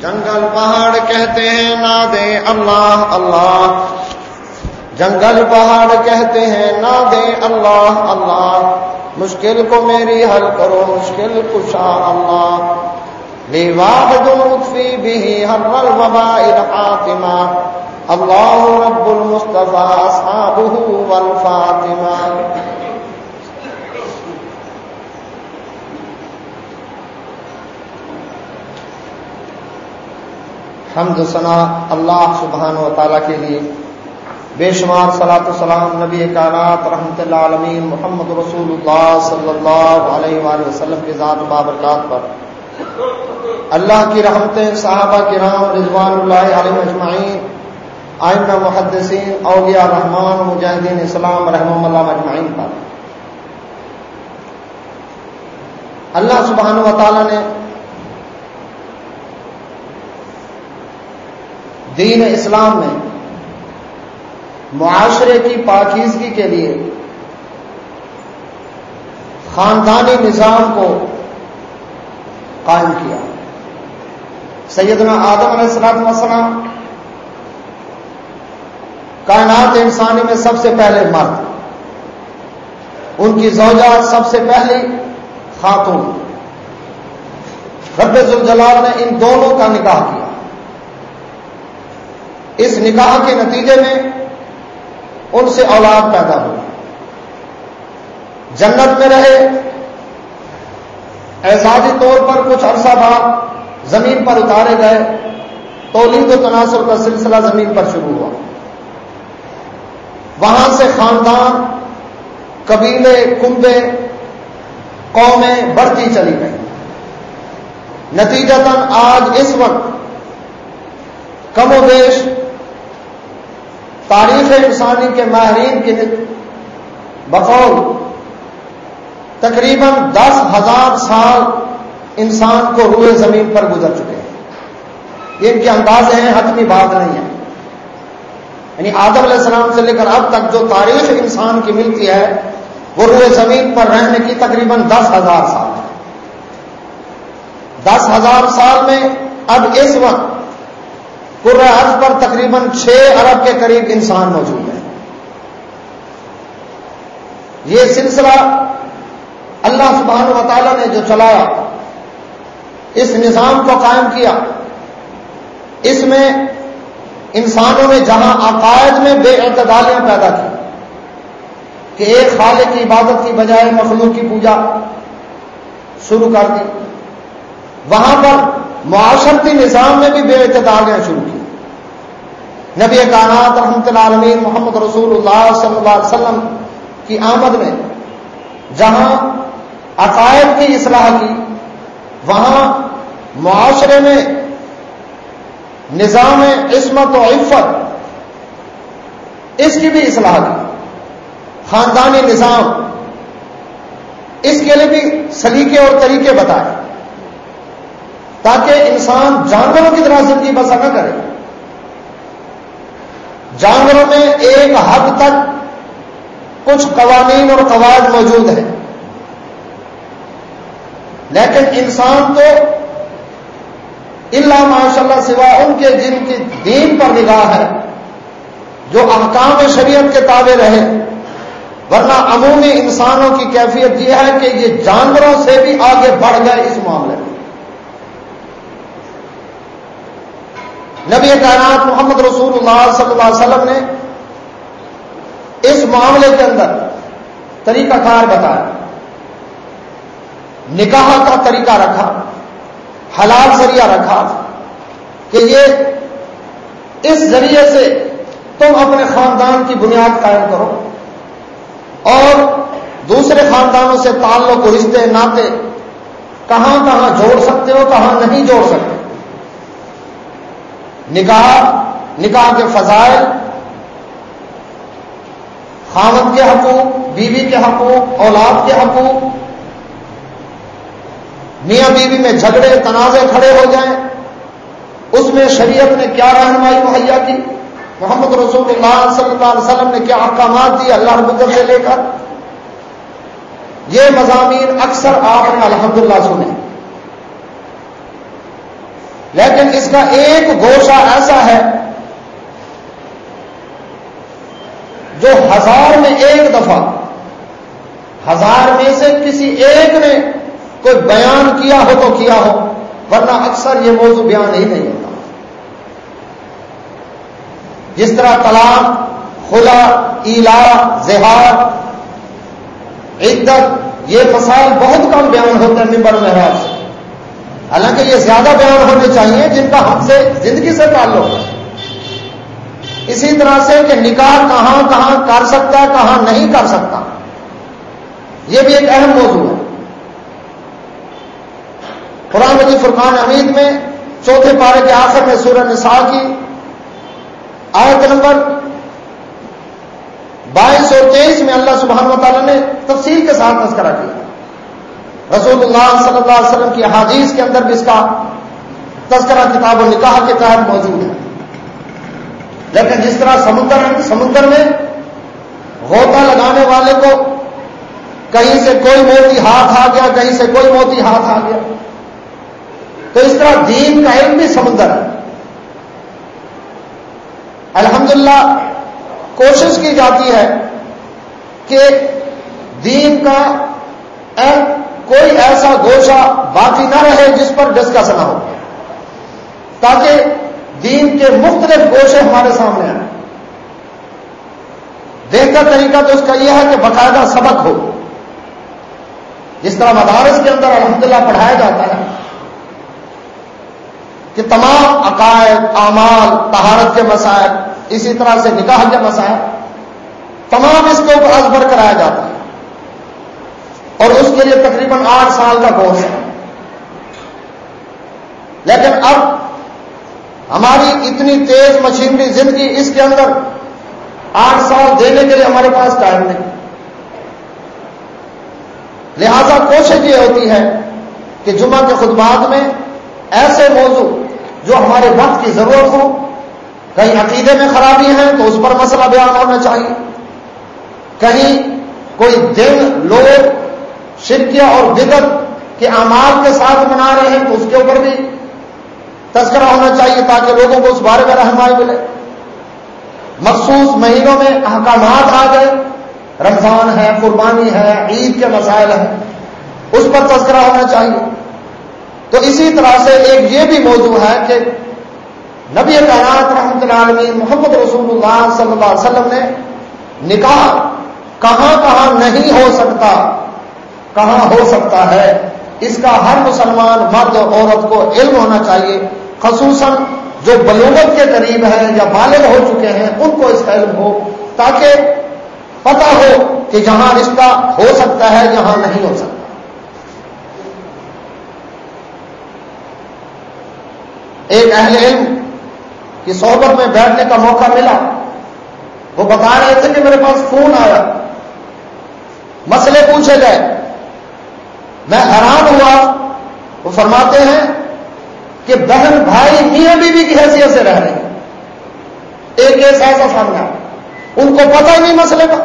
جنگل پہاڑ کہتے ہیں نا اللہ اللہ۔ جنگل پہاڑ کہتے ہیں نا اللہ اللہ۔ مشکل کو میری حل کرو، مشکل کشا اللہ۔ واحد لطفی بھی ہر الوبا الحاطمہ اللہ رب المصطفیٰ اصحابہ والفاطمہ۔ حمد ثنا اللہ سبحان و تعالیٰ کے لیے۔ بے شمار صلاۃ السلام نبی کائنات رحمۃ اللہ عالمین محمد رسول اللہ صلی اللہ علیہ وآلہ وسلم کے ذات بابرکات پر۔ اللہ کی رحمتیں صحابہ کے رام رضوان اللہ علیہ اجمعین آئمہ محدثین، اولیاء رحمان، مجاہدین اسلام رحم اللہ اجمعین پر۔ اللہ سبحان و تعالیٰ نے دین اسلام میں، معاشرے کی پاکیزگی کے لیے، خاندانی نظام کو قائم کیا۔ سیدنا آدم علیہ السلام وسلام کائنات انسانی میں سب سے پہلے مرد، ان کی زوجات سب سے پہلی خاتون۔ رب الجلال نے ان دونوں کا نکاح کیا۔ اس نکاح کے نتیجے میں ان سے اولاد پیدا ہوئی جنت میں رہے۔ اعزازی طور پر کچھ عرصہ بعد زمین پر اتارے گئے۔ تولید و تناسر کا سلسلہ زمین پر شروع ہوا۔ وہاں سے خاندان، قبیلے، کنبے، قومیں بڑھتی چلی گئی نتیجتاً آج اس وقت کم و بیش تاریخ انسانی کے ماہرین کی بقول تقریباً دس ہزار سال انسان کو روئے زمین پر گزر چکے ہیں۔ یہ ان کے اندازے ہیں حتمی بات نہیں ہے۔ یعنی آدم علیہ السلام سے لے کر اب تک جو تاریخ انسان کی ملتی ہے، وہ روئے زمین پر رہنے کی تقریباً دس ہزار سال ہے۔ دس ہزار سال میں اب اس وقت عرض پر تقریباً چھ ارب کے قریب انسان موجود ہیں۔ یہ سلسلہ اللہ سبحانہ و تعالیٰ نے جو چلایا، اس نظام کو قائم کیا۔ اس میں انسانوں نے جہاں عقائد میں بے اعتدالیاں پیدا کی، کہ ایک خالق کی عبادت کی بجائے مخلوق کی پوجا شروع کر دی۔ وہاں پر معاشرتی نظام میں بھی بے اعتدالیاں شروع کی۔ نبی کانات رحمت العالمین محمد رسول اللہ صلی اللہ علیہ وسلم کی آمد میں، جہاں عقائد کی اصلاح کی، وہاں معاشرے میں نظام عصمت و عفت اس کی بھی اصلاح کی، خاندانی نظام اس کے لیے بھی سلیقے اور طریقے بتائے، تاکہ انسان جانوروں کی طرح زندگی بسا نہ کرے۔ جانوروں میں ایک حد تک کچھ قوانین اور قواعد موجود ہیں۔ لیکن انسان تو اللہ ماشاء اللہ سوا ان کے جن کی دین پر نگاہ ہے، جو احکام شریعت کے تابع رہے۔ ورنہ عمومی انسانوں کی کیفیت یہ ہے کہ یہ جانوروں سے بھی آگے بڑھ گئے اس معاملے نبی کائنات محمد رسول اللہ صلی اللہ علیہ وسلم نے اس معاملے کے اندر طریقہ کار بتایا۔ نکاح کا طریقہ رکھا، حلال ذریعہ رکھا کہ یہ اس ذریعے سے تم اپنے خاندان کی بنیاد قائم کرو اور دوسرے خاندانوں سے تعلق، رشتے، ناطے کہاں کہاں جوڑ سکتے ہو، کہاں نہیں جوڑ سکتے۔ نکاح نکاح کے فضائل خامد کے حقوق، بیوی کے حقوق، اولاد کے حقوق، میاں بیوی میں جھگڑے تنازع کھڑے ہو جائیں، اس میں شریعت نے کیا رہنمائی مہیا کی؟ محمد رسول اللہ صلی اللہ علیہ وسلم نے کیا احکامات دی اللہ رب سے لے کر؟ یہ مضامین اکثر آپ نے الحمدللہ سنے۔ لیکن اس کا ایک گوشہ ایسا ہے جو ہزار میں ایک دفعہ، ہزار میں سے کسی ایک نے کوئی بیان کیا ہو تو کیا ہو، ورنہ اکثر یہ موضوع بیان ہی نہیں ہوتا۔ جس طرح طلاق، خلا، ایلا، زہار، عدت، یہ مسائل بہت کم بیان ہوتے ہیں ممبر محراب سے حالانکہ یہ زیادہ بیان ہونے چاہیے جن کا ہم سے زندگی سے تعلق ہے۔ اسی طرح سے کہ نکاح کہاں کہاں کر سکتا ہے، کہاں نہیں کر سکتا۔ یہ بھی ایک اہم موضوع ہے۔ قرآن مجید فرقان حمید میں چوتھے پارے کے آخر میں سورہ نساء کی آیت نمبر بائیس اور تیئیس میں اللہ سبحانہ و تعالیٰ نے تفصیل کے ساتھ تذکرہ کیا۔ رسول اللہ صلی اللہ علیہ وسلم کی حادیث کے اندر بھی اس کا تذکرہ کتاب و نکاح کے تحت موجود ہے۔ لیکن جس طرح سمندر سمندر میں غوطہ لگانے والے کو کہیں سے کوئی موتی ہاتھ آ گیا، کہیں سے کوئی موتی ہاتھ آ گیا۔ تو اس طرح دین کا علم بھی سمندر ہے۔ الحمدللہ کوشش کی جاتی ہے کہ دین کا کوئی ایسا گوشہ باقی نہ رہے جس پر ڈسکس نہ ہو۔ تاکہ دین کے مختلف گوشے ہمارے سامنے آئے بہتر طریقہ تو اس کا یہ ہے کہ باقاعدہ سبق ہو۔ جس طرح مدارس کے اندر الحمدللہ پڑھایا جاتا ہے کہ تمام عقائد، اعمال تہارت کے مسائل، اسی طرح سے نکاح کے مسائل، تمام اس کے اوپر ازبر کرایا جاتا ہے۔ اور اس کے لیے تقریباً آٹھ سال کا کورس ہے۔ لیکن اب ہماری اتنی تیز مشینری زندگی اس کے اندر آٹھ سال دینے کے لیے ہمارے پاس ٹائم نہیں۔ لہذا کوشش یہ ہوتی ہے کہ جمعہ کے خطبات میں ایسے موضوع جو ہمارے وقت کی ضرورت ہو، کہیں عقیدے میں خرابی ہے تو اس پر مسئلہ بیان ہونا چاہیے۔ کہیں کوئی دن، لوگ شرکیہ اور بدت کے اعمال کے ساتھ منا رہے ہیں تو اس کے اوپر بھی تذکرہ ہونا چاہیے تاکہ لوگوں کو اس بارے میں رہنمائی ملے۔ مخصوص مہینوں میں احکامات آ گئے۔ رمضان ہے، قربانی ہے، عید کے مسائل ہیں۔ اس پر تذکرہ ہونا چاہیے۔ تو اسی طرح سے ایک یہ بھی موضوع ہے کہ نبی کائنات رحمت العالمین محمد رسول اللہ صلی اللہ علیہ وسلم نے نکاح کہاں کہاں نہیں ہو سکتا۔ کہاں ہو سکتا ہے؟ اس کا ہر مسلمان مرد عورت کو علم ہونا چاہیے۔ خصوصاً جو بلوغت کے قریب ہیں یا بالغ ہو چکے ہیں، ان کو اس کا علم ہو تاکہ پتہ ہو کہ جہاں رشتہ ہو سکتا ہے، جہاں نہیں ہو سکتا۔ ایک اہل علم کی صحبت میں بیٹھنے کا موقع ملا۔ وہ بتا رہے تھے کہ میرے پاس فون آیا۔ مسئلے پوچھے گئے۔ میں حیران ہوا۔ وہ فرماتے ہیں کہ بہن بھائی میاں بیوی کی حیثیت سے رہ رہے ہیں۔ ایک ایسا ایسا سامنا ان کو پتہ ہی نہیں مسئلے کا۔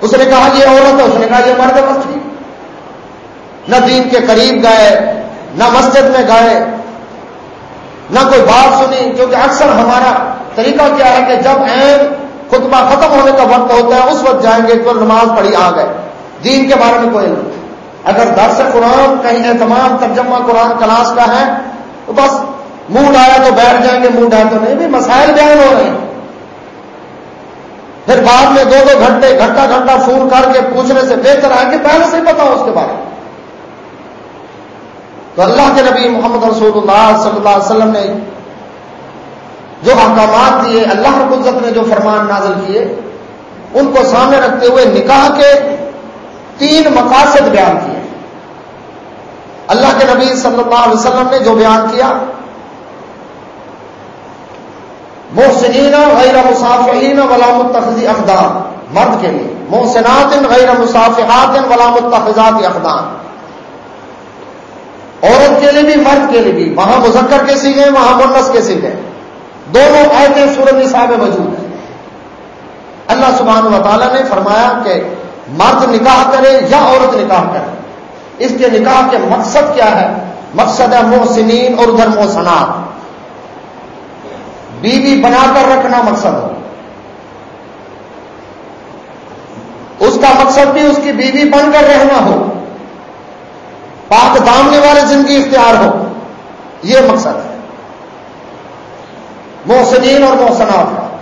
اس نے کہا یہ عورت ہے، اس نے کہا یہ مرد مسجد۔ نہ دین کے قریب گئے، نہ مسجد میں گئے۔ نہ کوئی بات سنی، کیونکہ اکثر ہمارا طریقہ کیا ہے کہ جب این خطبہ ختم ہونے کا وقت ہوتا ہے، اس وقت جائیں گے تو نماز پڑھی آ گئے۔ دین کے بارے میں کوئی نہیں۔ اگر درس قرآن کہیں اہتمام ترجمہ قرآن کلاس کا ہے، تو بس منہ آیا تو بیٹھ جائیں گے، منہ آیا تو نہیں، بھی مسائل بیان ہو رہے ہیں۔ پھر بعد میں دو دو گھنٹے، گھنٹہ گھنٹہ فون کر کے پوچھنے سے بہتر ہے کہ پہلے سے پتا اس کے بارے میں۔ تو اللہ کے نبی محمد رسول اللہ صلی اللہ علیہ وسلم نے جو احکامات دیے، اللہ رب العزت نے جو فرمان نازل کیے، ان کو سامنے رکھتے ہوئے نکاح کے تین مقاصد بیان کیے۔ اللہ کے نبی صلی اللہ علیہ وسلم نے جو بیان کیا، محسنین غیر مسافین ولام التخذی اقدام، مرد کے لیے۔ محسنات غیر مسافحات ولام التخذات اقدام۔ عورت کے لیے بھی، مرد کے لیے بھی۔ وہاں مذکر کے سیکھے وہاں منس کے سیکھے دونوں آیتیں سورت نساء میں موجود ہیں۔ اللہ سبحانہ و تعالیٰ نے فرمایا کہ مرد نکاح کرے یا عورت نکاح کرے؟ اس کے نکاح کے مقصد کیا ہے؟ مقصد ہے محسنین اور ادھر محسنات۔ بیوی بنا کر رکھنا مقصد ہو اس کا مقصد بھی اس کی بیوی بن کر رہنا ہو۔ پاک دامنے والے زندگی اختیار ہو۔ یہ مقصد ہے۔ محسنین اور محسنات۔ کا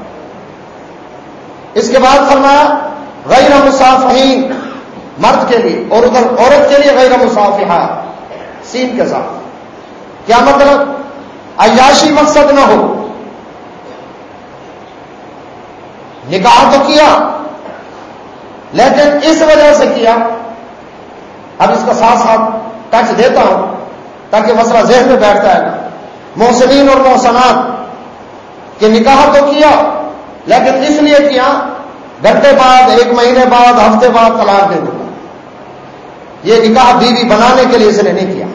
اس کے بعد فرمایا غیر مسافین مرد کے لیے اور ادھر عورت کے لیے غیر مسافہ سین کے ساتھ۔ کیا مطلب؟ عیاشی مقصد نہ ہو۔ نکاح تو کیا، لیکن اس وجہ سے کیا۔ اب اس کا ساتھ ساتھ ٹچ دیتا ہوں تاکہ مسئلہ ذہن میں بیٹھ جائے گا محسنین اور محسنات، کہ نکاح تو کیا، لیکن اس لیے کیا گھنٹے بعد، ایک مہینے بعد، ہفتے بعد طلاق دے دوں گا۔ یہ نکاح بیوی بنانے کے لیے اس نے نہیں کیا۔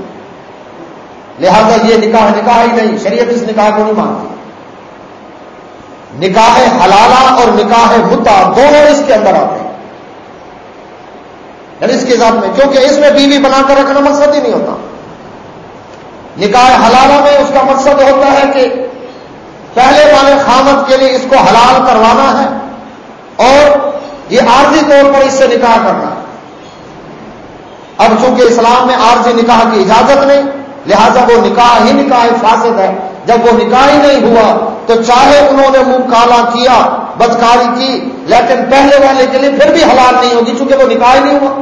لہذا یہ نکاح نکاح ہی نہیں، شریعت اس نکاح کو نہیں مانتی۔ نکاح حلالہ اور نکاح متا دونوں اس کے اندر آتے ہیں۔ یعنی اس کے ذات میں، کیونکہ اس میں بیوی بنا کر رکھنا مقصد ہی نہیں ہوتا۔ نکاح حلالہ میں اس کا مقصد ہوتا ہے کہ پہلے والے خامد کے لیے اس کو حلال کروانا ہے اور یہ عارضی طور پر اس سے نکاح کرنا۔ اب چونکہ اسلام میں عارضی نکاح کی اجازت نہیں، لہذا وہ نکاح ہی نکاح فاسد ہے۔ جب وہ نکاح ہی نہیں ہوا، تو چاہے انہوں نے منہ کالا کیا، بدکاری کی، لیکن پہلے والے کے لیے پھر بھی حلال نہیں ہوگی چونکہ وہ نکاح ہی نہیں ہوا۔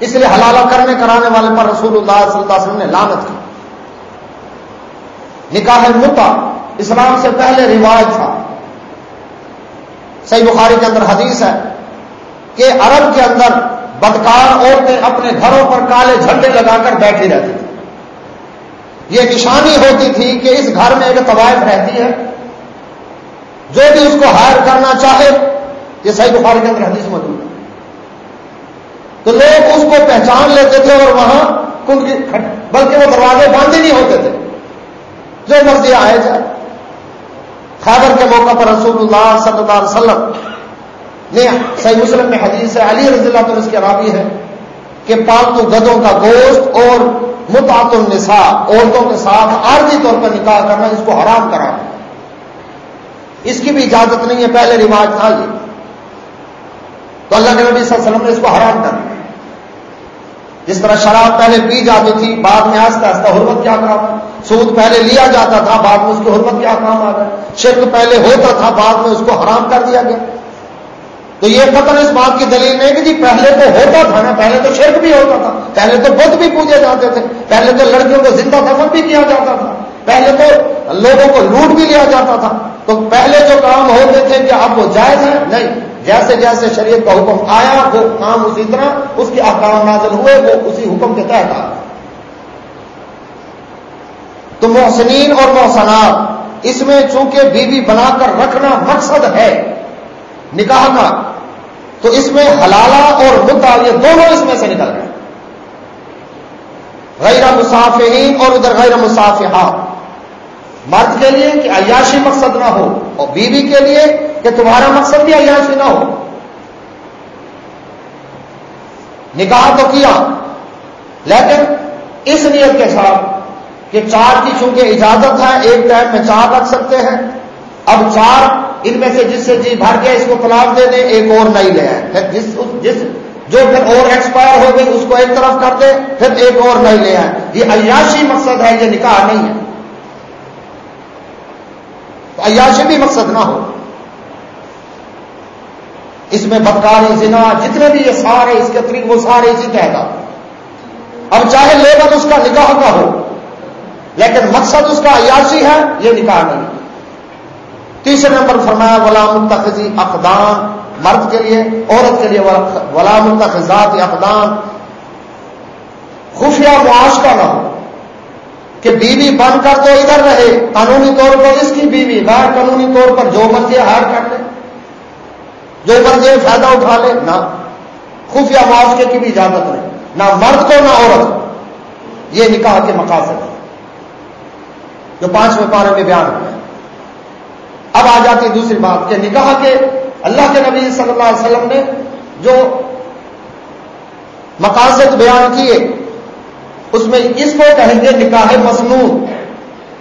اس لیے حلالہ کرنے، کرانے والے پر رسول اللہ صلی اللہ علیہ وسلم نے لانت کی۔ نکاح متا اسلام سے پہلے رواج تھا۔ صحیح بخاری کے اندر حدیث ہے کہ عرب کے اندر بدکار عورتیں اپنے گھروں پر کالے جھنڈے لگا کر بیٹھی رہتی تھی یہ نشانی ہوتی تھی کہ اس گھر میں ایک طوائف رہتی ہے۔ جو بھی اس کو ہائر کرنا چاہے، یہ صحیح بخاری کے اندر حدیث موجود ہے۔ تو لوگ اس کو پہچان لیتے تھے اور وہاں بلکہ وہ دروازے بند ہی نہیں ہوتے تھے۔ جو مرضی آئے جائے۔ خیبر کے موقع پر رسول اللہ صلی اللہ علیہ وسلم نے صحیح مسلم میں حدیث ہے علی رضی اللہ اس کے راوی ہے کہ پالتو گدوں کا گوشت اور متعت النساء، عورتوں کے ساتھ عارضی طور پر نکاح کرنا، اس کو حرام کرا اس کی بھی اجازت نہیں ہے، پہلے رواج تھا یہ۔ تو اللہ کے نبی صلی اللہ علیہ وسلم نے اس کو حرام کر دیا۔ جس طرح شراب پہلے پی جاتی تھی، بعد میں آہستہ آہستہ حرمت کیا کام سود پہلے لیا جاتا تھا، بعد میں اس کی حرمت کیا کام آ گیا شرک پہلے ہوتا تھا، بعد میں اس کو حرام کر دیا گیا۔ تو یہ قطر اس بات کی دلیل نہیں کہ جی پہلے تو ہوتا تھا نا، پہلے تو شرک بھی ہوتا تھا، پہلے تو بدھ بھی پوجے جاتے تھے، پہلے تو لڑکیوں کو زندہ دفن بھی کیا جاتا تھا، پہلے تو لوگوں کو لوٹ بھی لیا جاتا تھا۔ تو پہلے جو کام ہوتے تھے کہ اب وہ جائز ہے نہیں۔ جیسے جیسے شریعت کا حکم آیا وہ کام اسی طرح اس کے احکام نازل ہوئے، وہ اسی حکم کے تحت آ تو محسنین اور محسنات، اس میں چونکہ بیوی بنا کر رکھنا مقصد ہے، نکاح کا، تو اس میں حلالہ اور مدعا یہ دونوں اس میں سے نکل گئے۔ غیر مسافین اور ادھر غیر مسافہ مرد کے لیے کہ عیاشی مقصد نہ ہو اور بیوی کے لیے کہ تمہارا مقصد بھی عیاشی نہ ہو۔ نکاح تو کیا، لیکن اس نیت کے ساتھ کہ چار کی چونکہ اجازت ہے، ایک ٹائم میں چار رکھ سکتے ہیں۔ اب چار ان میں سے جس سے جی بھر گیا اس کو طلاق دے دیں، ایک اور نہیں لے آئے۔ جس جس جو پھر اور ایکسپائر ہو گئی، اس کو ایک طرف کر دے پھر ایک اور نہیں لے آئے۔ یہ عیاشی مقصد ہے، یہ نکاح نہیں ہے۔ تو عیاشی بھی مقصد نہ ہو۔ اس میں بدکاری، زنا، جتنے بھی یہ سارے اس کے طریق وہ سارے اسی کہتا اب چاہے لیبر اس کا نکاح کا ہو، لیکن مقصد اس کا عیاشی ہے، یہ نکاح نہیں۔ تیسرے نمبر فرمایا غلام التخذی اقدام مرد کے لیے، عورت کے لیے غلام التخذات اقدام خفیہ معاش کا نہ ہو۔ کہ بیوی بن کر تو ادھر رہے۔ قانونی طور پر اس کی بیوی غیر قانونی طور پر جو مرضی ہائر کر لے۔ جو مرضی فائدہ اٹھا لے، نہ۔ خفیہ معاشقے کی بھی اجازت نہیں۔ نہ مرد کو، نہ عورت۔ یہ نکاح کے مقاصد ہے جو پانچویں پارے میں بیان ہوئے۔ اب آ جاتی دوسری بات کہ نکاح کے، اللہ کے نبی صلی اللہ علیہ وسلم نے جو مقاصد بیان کیے اس میں اس کو کہیں گے نکاح مصنوع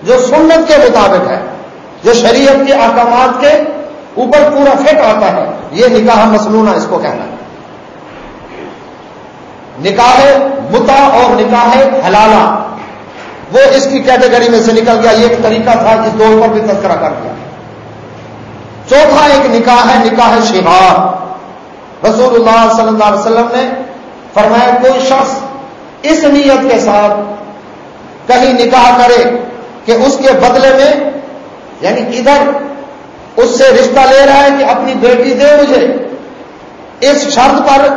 جو سنت کے مطابق ہے، جو شریعت کے احکامات کے اوپر پورا فٹ آتا ہے، یہ نکاح مصنوع اس کو کہنا ہے۔ نکاح متا اور نکاح حلالہ وہ اس کی کیٹیگری میں سے نکل گیا، یہ ایک طریقہ تھا جس دور پر بھی تذکرہ کر دیا۔ چوتھا ایک نکاح ہے، نکاح شہار رسول اللہ صلی اللہ علیہ وسلم نے فرمایا، کوئی شخص اس نیت کے ساتھ کہیں نکاح کرے کہ اس کے بدلے میں یعنی ادھر اس سے رشتہ لے رہا ہے کہ اپنی بیٹی دے مجھے، اس شرط پر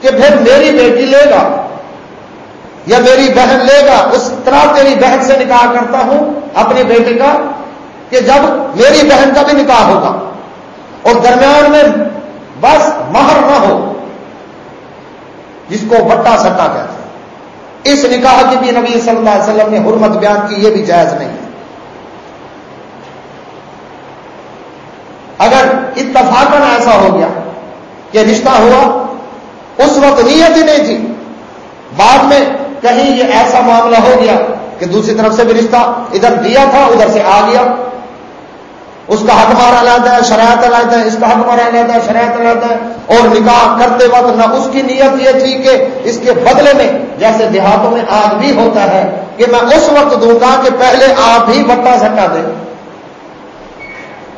کہ پھر میری بیٹی لے گا یا میری بہن لے گا، اس طرح تیری بہن سے نکاح کرتا ہوں اپنی بیٹی کا کہ جب میری بہن کا بھی نکاح ہوگا۔ اور درمیان میں بس مہر نہ ہو، جس کو بٹا سٹا کہتے ہیں۔ اس نکاح کی بھی نبی صلی اللہ علیہ وسلم نے حرمت بیان کی، یہ بھی جائز نہیں۔ ہے اگر اتفاقن ایسا ہو گیا کہ رشتہ ہوا، اس وقت نیت ہی نہیں تھی، بعد میں کہیں یہ ایسا معاملہ ہو گیا کہ دوسری طرف سے بھی رشتہ، ادھر دیا تھا، ادھر سے آ گیا۔ اس کا حق مارا لاتا ہے شرائط لاتا ہے، اس کا حق مارا لاتا ہے شرائط لاتا ہے۔ اور نکاح کرتے وقت نہ اس کی نیت یہ تھی کہ اس کے بدلے میں، جیسے دیہاتوں میں آج بھی ہوتا ہے، کہ میں اس وقت دوں گا کہ پہلے آپ ہی بٹا سٹا دیں۔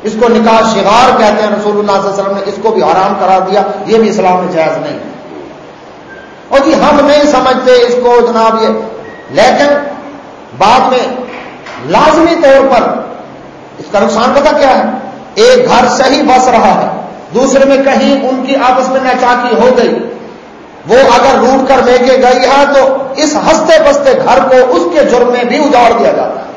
اس کو نکاح شغار کہتے ہیں، رسول اللہ صلی اللہ علیہ وسلم نے اس کو بھی آرام کرا دیا۔ یہ بھی اسلام میں جائز نہیں۔ اور جی ہم نہیں سمجھتے اس کو جناب یہ، لیکن بعد میں لازمی طور پر اس کا نقصان پتا کیا ہے؟ ایک گھر صحیح بس رہا ہے، دوسرے میں کہیں ان کی آپس میں نچاکی ہو گئی۔ وہ اگر روٹ کر لے کے گئی ہے تو اس ہنستے بستے گھر کو اس کے جرم میں بھی اجاڑ دیا جاتا ہے۔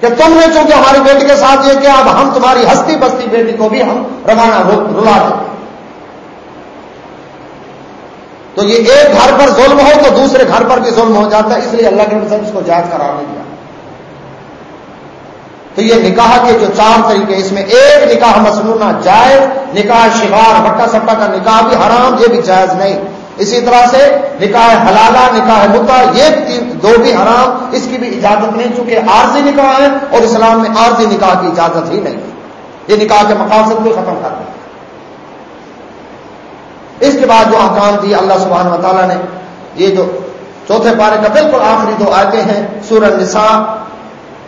کہ تم نے چونکہ ہماری بیٹی کے ساتھ یہ کیا، اب ہم تمہاری ہستی بستی بیٹی کو بھی ہم روانہ رلا دیں۔ تو یہ ایک گھر پر ظلم ہو تو دوسرے گھر پر بھی ظلم ہو جاتا ہے، اس لیے اللہ کے نظر اس کو جائز قرار نہیں دیا۔ تو یہ نکاح کے جو چار طریقے اس میں ایک نکاح مصنوعہ جائز نکاح شکار بٹا سٹا کا نکاح بھی حرام، یہ بھی جائز نہیں۔ اسی طرح سے نکاح حلالہ، نکاح متا یہ دو بھی حرام، اس کی بھی اجازت نہیں، چونکہ عارضی نکاح ہے اور اسلام میں عارضی نکاح کی اجازت ہی نہیں۔ یہ نکاح کے مقاصد کو ختم کر دیں۔ اس کے بعد جو احکام دی اللہ سبحانہ و تعالیٰ نے، یہ جو چوتھے پارے کا بالکل آخری دو آیتیں ہیں، سورہ نساء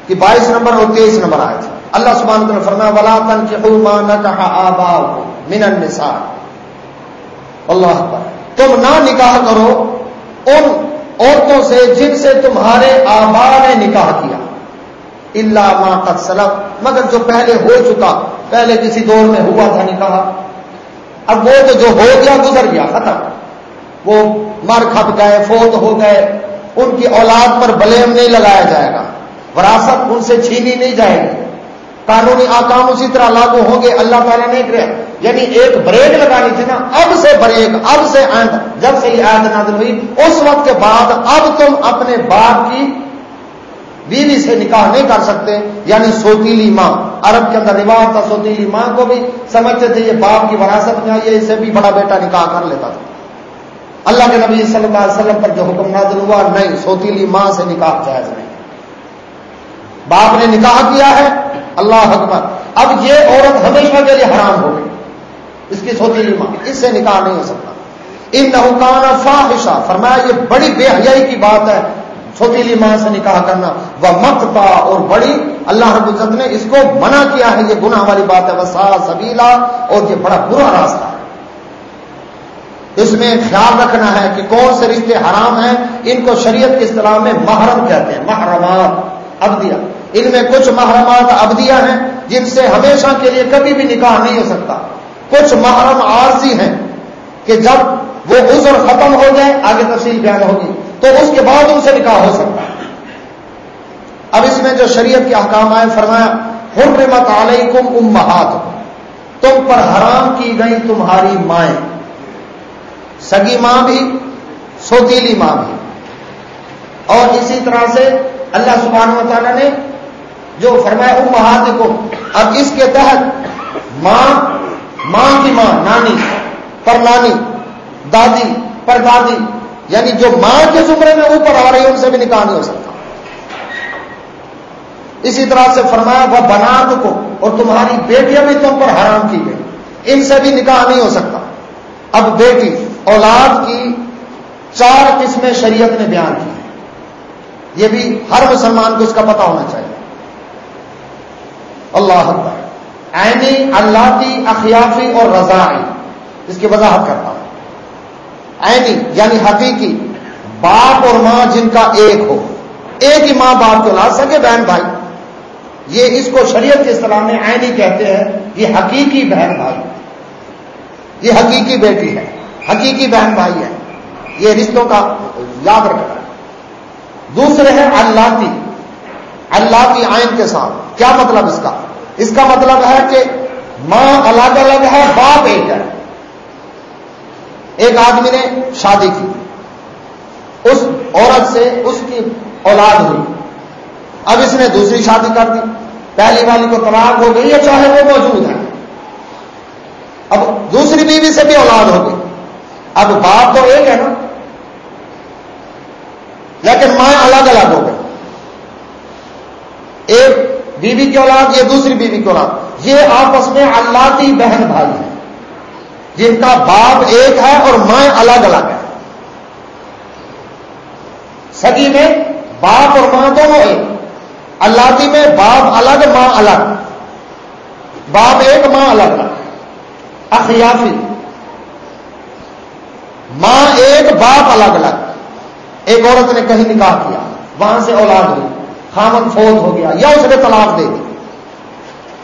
کی بائیس نمبر اور تیئیس نمبر آئے تھے۔ اللہ سبحانہ تعالیٰ فرمایا، ولا تن کے کہا آبا من النساء اللہ پر تم نہ نکاح کرو ان عورتوں سے جن سے تمہارے آبا نے نکاح کیا۔ اللہ ما قد سلف۔ مگر جو پہلے ہو چکا، پہلے کسی دور میں ہوا تھا نکاح۔ اب وہ تو جو ہو گیا، گزر گیا، ختم۔ وہ مر کھپ گئے، فوت ہو گئے۔ ان کی اولاد پر بلیم نہیں لگایا جائے گا۔ وراثت ان سے چھینی نہیں جائے گی۔ قانونی آکام اسی طرح لاگو ہوں گے، اللہ تعالیٰ نے کرے۔ یعنی ایک بریک لگانی تھی نا، اب سے بریک، اب سے اینڈ جب سے یہ آیت نازل ہوئی، اس وقت کے بعد اب تم اپنے باپ کی بیوی سے نکاح نہیں کر سکتے یعنی سوتیلی ماں۔ عرب کے اندر رواج تھا، سوتیلی ماں کو بھی سمجھتے تھے، یہ باپ کی وراثت میں آئی اس سے بھی بڑا بیٹا نکاح کر لیتا تھا۔ اللہ کے نبی صلی اللہ علیہ وسلم پر جو حکم نازل ہوا، نہیں، سوتیلی ماں سے نکاح جائز نہیں۔ باپ نے نکاح کیا ہے۔ اللہ اکبر۔ اب یہ عورت ہمیشہ کے لیے حرام ہو گئی۔ اس کی سوتیلی ماں، اس سے نکاح نہیں ہو سکتا۔ ان نحکان فاحشہ فرمایا، یہ بڑی بے حیائی کی بات ہے۔ چھوٹیلی ماں سے نکاح کرنا۔ وہ مکتا اور بڑی اللہ رب العزت نے اس کو منع کیا ہے۔ یہ گناہ والی بات ہے۔ وسا سبیلا، اور یہ بڑا برا راستہ۔ ہے اس میں خیال رکھنا ہے کہ کون سے رشتے حرام ہیں۔ ان کو شریعت کے اصطلاح میں محرم کہتے ہیں۔ محرمات۔ ابدیا ان میں کچھ محرمات ابدیا ہیں جن سے ہمیشہ کے لیے کبھی بھی نکاح نہیں ہو سکتا۔ کچھ محرم عارضی ہیں کہ جب وہ عذر ختم ہو جائے، آگے تفصیل بیان ہوگی، تو اس کے بعد ان سے نکاح ہو سکتا۔ ہے اب اس میں جو شریعت کے احکام آئے، فرمایا، حرمت علیکم امہات تم پر حرام کی گئی تمہاری مائیں۔ سگی ماں بھی، سوتیلی ماں بھی۔ اور اسی طرح سے اللہ سبحانہ و تعالیٰ نے جو فرمایا امہات کو اب اس کے تحت ماں ماں کی ماں، نانی پر نانی دادی پر دادی یعنی جو ماں کے زمرے میں اوپر آ رہی ہے، ان سے بھی نکاح نہیں ہو سکتا۔ اسی طرح سے فرمایا، وہ بنات کو اور تمہاری بیٹیاں بھی تم پر حرام کی گئی۔ ان سے بھی نکاح نہیں ہو سکتا۔ اب بیٹی، اولاد کی چار قسمیں شریعت نے بیان کی۔ یہ بھی ہر مسلمان کو اس کا پتا ہونا چاہیے۔ اللہ اکبر۔ عینی اللہ کی اخیافی اور رضائی۔ اس کی وضاحت کرتا ہوں۔ عینی یعنی حقیقی، باپ اور ماں جن کا ایک ہو۔ ایک ہی ماں باپ کو لا سکے بہن بھائی۔ یہ اس کو شریعت کے اصطلاح میں عینی کہتے ہیں۔ یہ حقیقی بہن بھائی۔ یہ حقیقی بیٹی ہے۔ حقیقی بہن بھائی ہے۔ یہ رشتوں کا یاد رکھنا۔ ہے دوسرے ہے اللہ کی اللہ کی آئین کے ساتھ۔ کیا مطلب اس کا؟ اس کا مطلب ہے کہ ماں الگ الگ ہے، باپ ایک ہے۔ ایک آدمی نے شادی کی، اس عورت سے اس کی اولاد ہوئی۔ اب اس نے دوسری شادی کر دی۔ پہلی والی کو طلاق ہو گئی یا چاہے وہ موجود ہے۔ اب دوسری بیوی سے بھی اولاد ہو گئی۔ اب باپ تو ایک ہے نا۔ لیکن ماں الگ الگ ہو گئی۔ ایک بیوی کی اولاد، یہ دوسری بیوی کی اولاد۔ یہ آپس میں اللہ کی بہن بھائی ہیں۔ جن کا باپ ایک ہے اور ماں الگ الگ ہے۔ سگی میں باپ اور ماں دونوں ایک۔ اللہ کی میں باپ الگ، ماں الگ۔ باپ ایک، ماں الگ الگ۔ اخیافی۔ ماں ایک، باپ الگ الگ۔ ایک عورت نے کہیں نکاح کیا، وہاں سے اولاد ہوئی خامن فوت ہو گیا، یا اس نے طلاق دے دی۔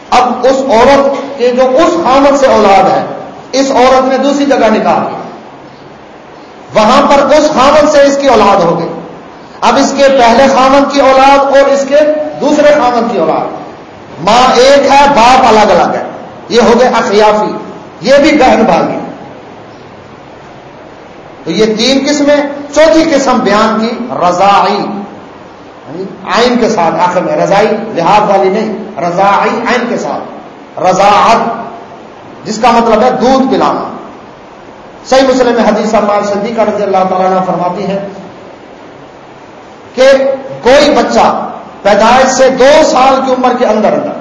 اب اس عورت کے جو اس خامن سے اولاد ہے، اس عورت نے دوسری جگہ نکاح کیا۔ وہاں پر اس خامن سے اس کی اولاد ہو گئی۔ اب اس کے پہلے خامن کی اولاد اور اس کے دوسرے خامن کی اولاد۔ ماں ایک ہے، باپ الگ الگ ہے۔ یہ ہو گئے اخیافی۔ یہ بھی بہن بھائی ہے تو یہ تین قسمیں چوتھی قسم بیان کی رضائی یعنی آئین کے ساتھ، آخر میں رضائی لحاظ والی نہیں رضائی آئین کے ساتھ، رضاعت، جس کا مطلب ہے دودھ پلانا. صحیح مسئلے میں حدیث اللہ صدیقہ رضی اللہ تعالیٰ فرماتی ہے کہ کوئی بچہ پیدائش سے دو سال کی عمر کے اندر اندر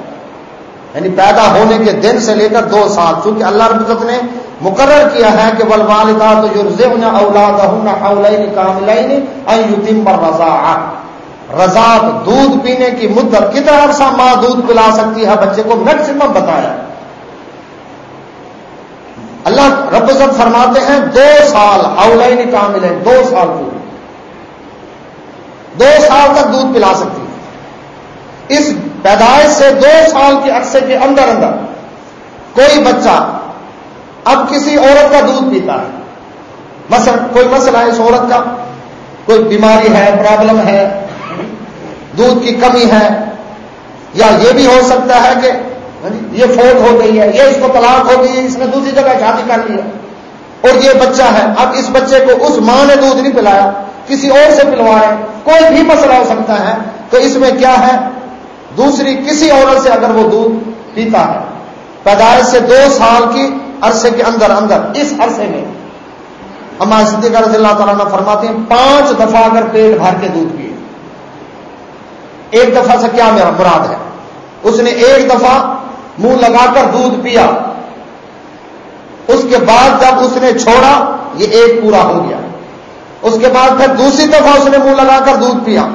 یعنی پیدا ہونے کے دن سے لے کر دو سال، چونکہ اللہ رب العزت نے مقرر کیا ہے کہ بل والدہ تو یورزن اولاد کاملین پر رضا رضاط دودھ پینے کی مدت کتنا عرصہ ماں دودھ پلا سکتی ہے؟ بچے کو میکسیمم بتایا۔ اللہ رب العزت فرماتے ہیں، دو سال اولین کامل ہے دو سال پورے دو سال تک دودھ پلا سکتی۔ ہے اس پیدائش سے دو سال کے عرصے کے اندر اندر کوئی بچہ اب کسی عورت کا دودھ پیتا ہے۔ مثلا کوئی مسئلہ ہے اس عورت کا۔ کوئی بیماری ہے، پرابلم ہے، دودھ کی کمی ہے۔ یا یہ بھی ہو سکتا ہے کہ یہ فوت ہو گئی ہے، یہ اس کو طلاق ہو گئی ہے، اس نے دوسری جگہ شادی کر لی ہے۔ اور یہ بچہ ہے۔ اب اس بچے کو اس ماں نے دودھ نہیں پلایا، کسی اور سے پلوائے، کوئی بھی مسئلہ ہو سکتا ہے۔ تو اس میں کیا ہے؟ دوسری کسی عورت سے اگر وہ دودھ پیتا ہے، پیدائش سے دو سال کی عرصے کے اندر اندر، اس عرصے میں۔ ہمارے صدیقہ رضی اللہ تعالیٰ نے فرماتے ہیں، پانچ دفعہ اگر پیٹ بھر کے دودھ پیے۔ ایک دفعہ سے کیا میرا مراد ہے؟ اس نے ایک دفعہ منہ لگا کر دودھ پیا۔ اس کے بعد جب اس نے چھوڑا، یہ ایک پورا ہو گیا۔ اس کے بعد پھر دوسری دفعہ اس نے منہ لگا کر دودھ پیا۔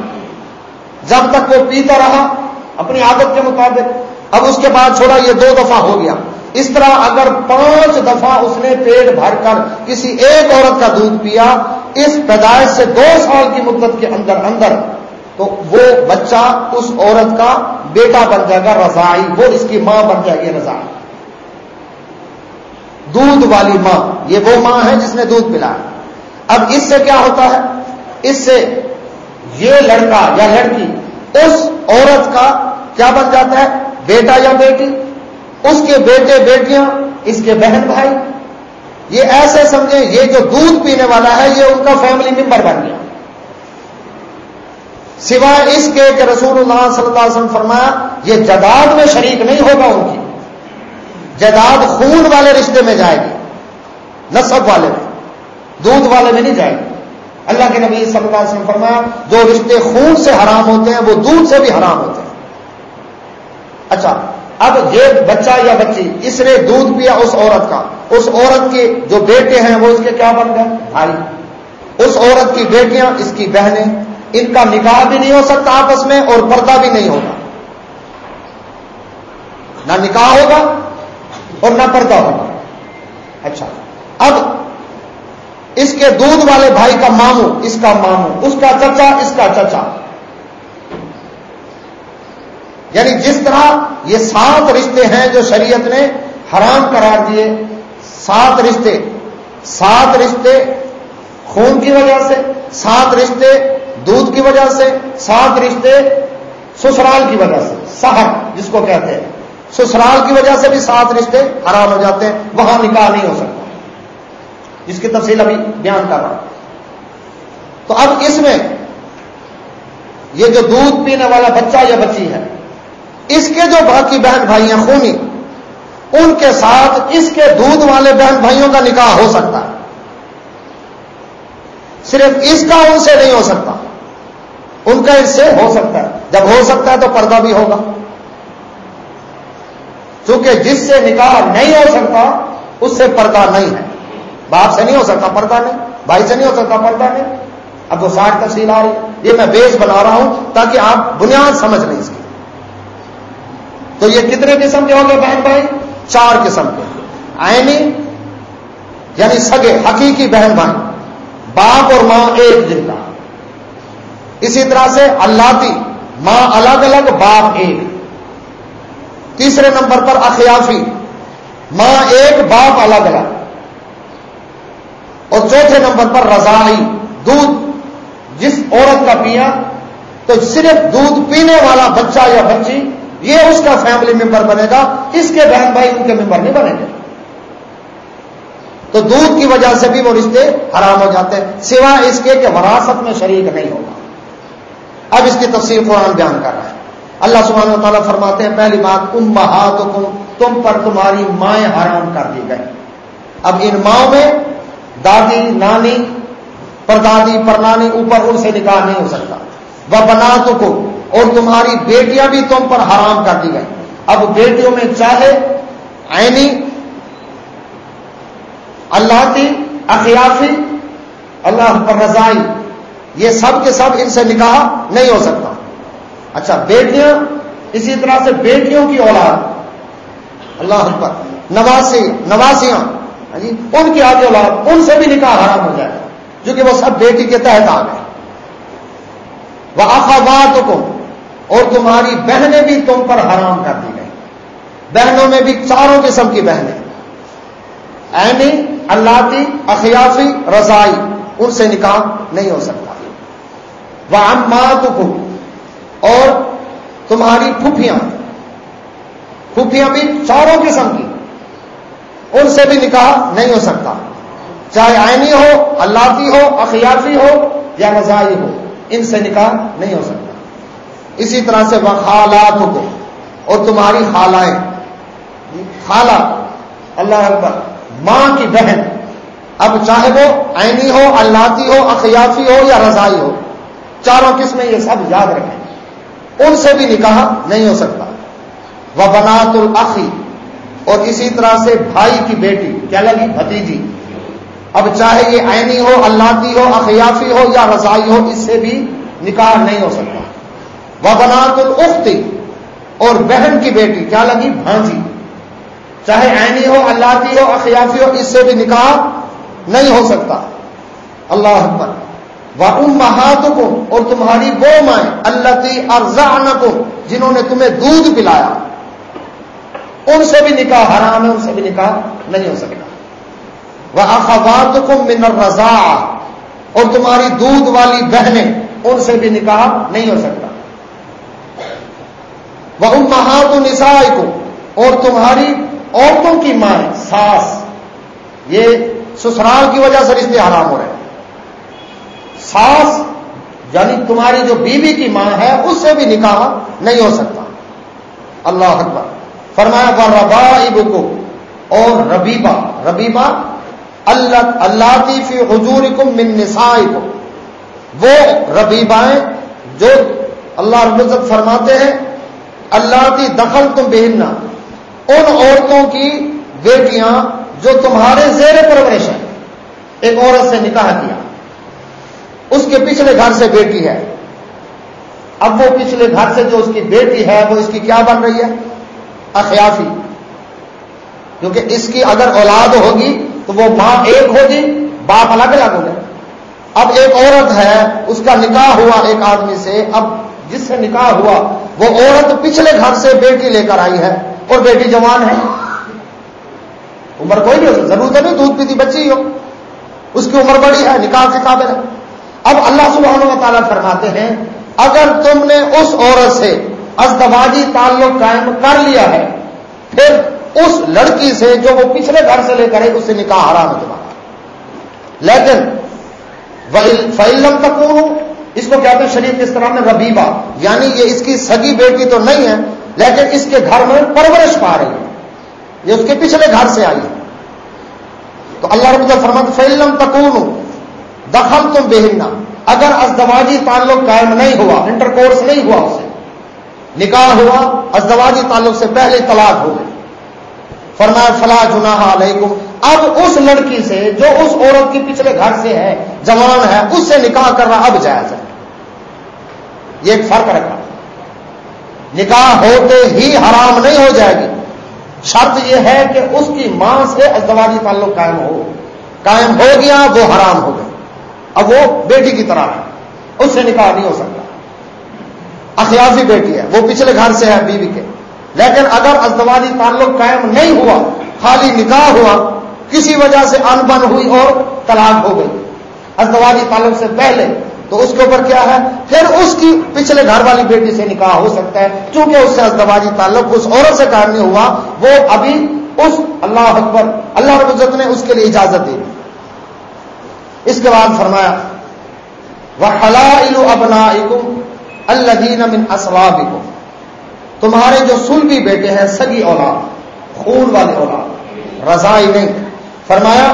جب تک وہ پیتا رہا اپنی عادت کے مطابق۔ اب اس کے بعد چھوڑا، یہ دو دفعہ ہو گیا۔ اس طرح اگر پانچ دفعہ اس نے پیٹ بھر کر کسی ایک عورت کا دودھ پیا، اس پیدائش سے دو سال کی مدت کے اندر اندر، تو وہ بچہ اس عورت کا بیٹا بن جائے گا رضائی وہ اس کی ماں بن جائے گی رضائی دودھ والی ماں، یہ وہ ماں ہے جس نے دودھ پلایا۔ اب اس سے کیا ہوتا ہے؟ اس سے یہ لڑکا یا لڑکی اس عورت کا کیا بن جاتا ہے؟ بیٹا یا بیٹی؟ اس کے بیٹے بیٹیاں، اس کے بہن بھائی۔ یہ ایسے سمجھیں، یہ جو دودھ پینے والا ہے، یہ ان کا فیملی ممبر بن گیا۔ سوائے اس کے کہ رسول اللہ صلی اللہ علیہ وسلم فرمایا، یہ جداد میں شریک نہیں ہوگا ان کی۔ جداد خون والے رشتے میں جائے گی، نصب والے میں۔ دودھ والے میں نہیں جائے گی۔ اللہ کے نبی صلی اللہ علیہ وسلم فرمایا، جو رشتے خون سے حرام ہوتے ہیں، وہ دودھ سے بھی حرام ہوتے ہیں۔ اچھا اب یہ بچہ یا بچی، اس نے دودھ پیا اس عورت کا۔ اس عورت کے جو بیٹے ہیں، وہ اس کے کیا بن گئے؟ بھائی۔ اس عورت کی بیٹیاں، اس کی بہنیں۔ ان کا نکاح بھی نہیں ہو سکتا آپس میں اور پردہ بھی نہیں ہوگا۔ نہ نکاح ہوگا اور نہ پردہ ہوگا۔ اچھا اب اس کے دودھ والے بھائی کا ماموں، اس کا ماموں، اس کا چچا، اس کا چچا۔ یعنی جس طرح یہ سات رشتے ہیں جو شریعت نے حرام قرار دیے، سات رشتے سات رشتے خون کی وجہ سے، سات رشتے دودھ کی وجہ سے، سات رشتے سسرال کی وجہ سے سہر جس کو کہتے ہیں۔ سسرال کی وجہ سے بھی سات رشتے حرام ہو جاتے ہیں، وہاں نکاح نہیں ہو سکتا۔ جس کی تفصیل ابھی بیان کر رہا ہوں۔ تو اب اس میں یہ جو دودھ پینے والا بچہ یا بچی ہے، اس کے جو باقی بہن بھائی ہیں خونی، ان کے ساتھ اس کے دودھ والے بہن بھائیوں کا نکاح ہو سکتا۔ ہے صرف اس کا ان سے نہیں ہو سکتا، ان کا اس سے ہو سکتا ہے۔ جب ہو سکتا ہے تو پردہ بھی ہوگا۔ چونکہ جس سے نکاح نہیں ہو سکتا، اس سے پردہ نہیں ہے۔ باپ سے نہیں ہو سکتا، پردہ نہیں، بھائی سے نہیں ہو سکتا، پردہ نہیں۔ اب وہ ساٹھ تفصیل آ رہی یہ میں بیس بنا رہا ہوں تاکہ آپ بنیاد سمجھ لیں اس کی۔ تو یہ کتنے قسم کے ہوں گے بہن بھائی؟ چار قسم کے۔ آئنی یعنی سگے، حقیقی بہن بھائی۔ باپ اور ماں ایک جن کا اسی طرح سے اللہ ماں الگ الگ، باپ ایک۔ تیسرے نمبر پر اخیافی۔ ماں ایک، باپ الگ الگ۔ اور چوتھے نمبر پر رضائی دودھ۔ جس عورت کا پیا، تو صرف دودھ پینے والا بچہ یا بچی، یہ اس کا فیملی ممبر بنے گا۔ اس کے بہن بھائی ان کے ممبر نہیں بنے گے۔ تو دودھ کی وجہ سے بھی وہ رشتے حرام ہو جاتے ہیں۔ سوائے اس کے کہ وراثت میں شریک نہیں ہوگا۔ اب اس کی تفصیل قرآن بیان کر رہا ہے۔ اللہ سبحانہ و تعالیٰ فرماتے ہیں، پہلی بات ام بہات تم پر تمہاری مائیں حرام کر دی گئی اب ان ماؤں میں دادی، نانی، پردادی، پرنانی، اوپر ان سے نکاح نہیں ہو سکتا۔ وہ بنا کو اور تمہاری بیٹیاں بھی تم پر حرام کر دی گئی اب بیٹیوں میں چاہے عینی اللہ کی اخیافی اللہ پر رضائی۔ یہ سب کے سب ان سے نکاح نہیں ہو سکتا۔ اچھا بیٹیاں، اسی طرح سے بیٹیوں کی اولاد۔ اللہ پر نواسی، نواسیاں۔ جی ان کی آگے اولاد، ان سے بھی نکاح حرام ہو جائے، جو کہ وہ سب بیٹی کے تحت آ گئے۔ وہ آفابات کو اور تمہاری بہنیں بھی تم پر حرام کر دی گئی بہنوں میں بھی چاروں قسم کی بہنیں۔ اینی اللہ کی اخیافی، رضائی، ان سے نکاح نہیں ہو سکتا۔ وہ امات کو اور تمہاری پھوپھیاں۔ پھوپھیاں بھی چاروں قسم کی۔ ان سے بھی نکاح نہیں ہو سکتا۔ چاہے آئینی ہو اللہ ہو اخیافی ہو یا رضائی ہو، ان سے نکاح نہیں ہو سکتا۔ اسی طرح سے وہ خالات کو اور تمہاری خالائیں۔ خالہ، اللہ اکبر، ماں کی بہن۔ اب چاہے وہ آئینی ہو اللہتی ہو اخیافی ہو یا رضائی ہو، چاروں قسمیں یہ سب یاد رکھیں۔ ان سے بھی نکاح نہیں ہو سکتا۔ وہ بنات العقی اور اسی طرح سے بھائی کی بیٹی، کیا لگی؟ بھتیجی۔ اب چاہے یہ عینی ہو اللہ کی ہو، اخیافی ہو یا رضائی ہو، اس سے بھی نکاح نہیں ہو سکتا۔ وہ بنات الختی اور بہن کی بیٹی، کیا لگی؟ بھانجی چاہے عینی ہو اللہ کی ہو، اخیافی ہو، اس سے بھی نکاح نہیں ہو سکتا۔ اللہ اکبر۔ وہ ام کو اور تمہاری وہ مائیں اللہ کی ارزا کو جنہوں نے تمہیں دودھ پلایا۔ ان سے بھی نکاح حرام ہے، ان سے بھی نکاح نہیں ہو سکتا۔ وہ اخبات کو من رضا اور تمہاری دودھ والی بہنیں ان سے بھی نکاح نہیں ہو سکتا۔ وہ ان نسائی کو اور تمہاری عورتوں کی مائیں ساس۔ یہ سسرال کی وجہ سے رشتے حرام ہو رہے ہیں۔ ساس یعنی تمہاری جو بیوی کی ماں ہے، اس سے بھی نکاح نہیں ہو سکتا۔ اللہ اکبر۔ فرمایا وہ ربا کو اور ربیبا ربیبا اللہ اللہ کی فی حضور من نسائی کو وہ ربیبائیں جو اللہ رب العزت فرماتے ہیں، اللہ کی دخل تم بہننا ان عورتوں کی بیٹیاں جو تمہارے زیر پرورش ہیں. ایک عورت سے نکاح کیا. اس کے پچھلے گھر سے بیٹی ہے. اب وہ پچھلے گھر سے جو اس کی بیٹی ہے، وہ اس کی کیا بن رہی ہے؟ اخیافی۔ کیونکہ اس کی اگر اولاد ہوگی تو وہ ماں ایک ہوگی، باپ الگ الگ ہو گئے۔ اب ایک عورت ہے، اس کا نکاح ہوا ایک آدمی سے۔ اب جس سے نکاح ہوا، وہ عورت پچھلے گھر سے بیٹی لے کر آئی ہے۔ اور بیٹی جوان ہے۔ عمر کوئی نہیں ضرورت نہیں دودھ پیتی بچی ہو۔ اس کی عمر بڑی ہے، نکاح کے قابل ہے۔ اب اللہ سبحانہ و تعالیٰ فرماتے ہیں، اگر تم نے اس عورت سے ازدواجی تعلق قائم کر لیا ہے، پھر اس لڑکی سے جو وہ پچھلے گھر سے لے کر ہے اس سے نکاح حرام ہے تمہارا۔ لیکن فعلم تک اس کو کہتے ہیں شریف اس طرح میں ربیبا یعنی یہ اس کی سگی بیٹی تو نہیں ہے، لیکن اس کے گھر میں پرورش پا رہی ہے۔ یہ اس کے پچھلے گھر سے آئی۔ ہے تو اللہ رب فرمت فعلم تکون دخل تم بہنا اگر ازدواجی تعلق قائم نہیں ہوا انٹر کورس نہیں ہوا اسے نکاح ہوا، ازدواجی تعلق سے پہلے طلاق ہو گئی۔ فرمایا، فلا جناح علیکم۔ اب اس لڑکی سے جو اس عورت کی پچھلے گھر سے ہے، جوان ہے، اس سے نکاح کرنا اب جائز ہے۔ یہ ایک فرق رکھا۔ نکاح ہوتے ہی حرام نہیں ہو جائے گی۔ شرط یہ ہے کہ اس کی ماں سے ازدواجی تعلق قائم ہو۔ قائم ہو گیا، وہ حرام ہو گیا اب وہ بیٹی کی طرح ہے۔ اس سے نکاح نہیں ہو سکتا۔ اخیافی بیٹی ہے، وہ پچھلے گھر سے ہے بیوی کے۔ لیکن اگر ازدواجی تعلق قائم نہیں ہوا، خالی نکاح ہوا، کسی وجہ سے ان بن ہوئی اور طلاق ہو گئی، ازدواجی تعلق سے پہلے، تو اس کے اوپر کیا ہے؟ پھر اس کی پچھلے گھر والی بیٹی سے نکاح ہو سکتا ہے، چونکہ اس سے ازدواجی تعلق اس عورت سے قائم نہیں ہوا، وہ ابھی اس اللہ اکبر، اللہ رب العزت نے اس کے لیے اجازت دی۔ اس کے بعد فرمایا وہ حلال ابنا اللہ دین امن اسلاب تمہارے جو سلبی بیٹے ہیں، سگی اولاد، خون والے اولاد، رضائی نہیں۔ فرمایا،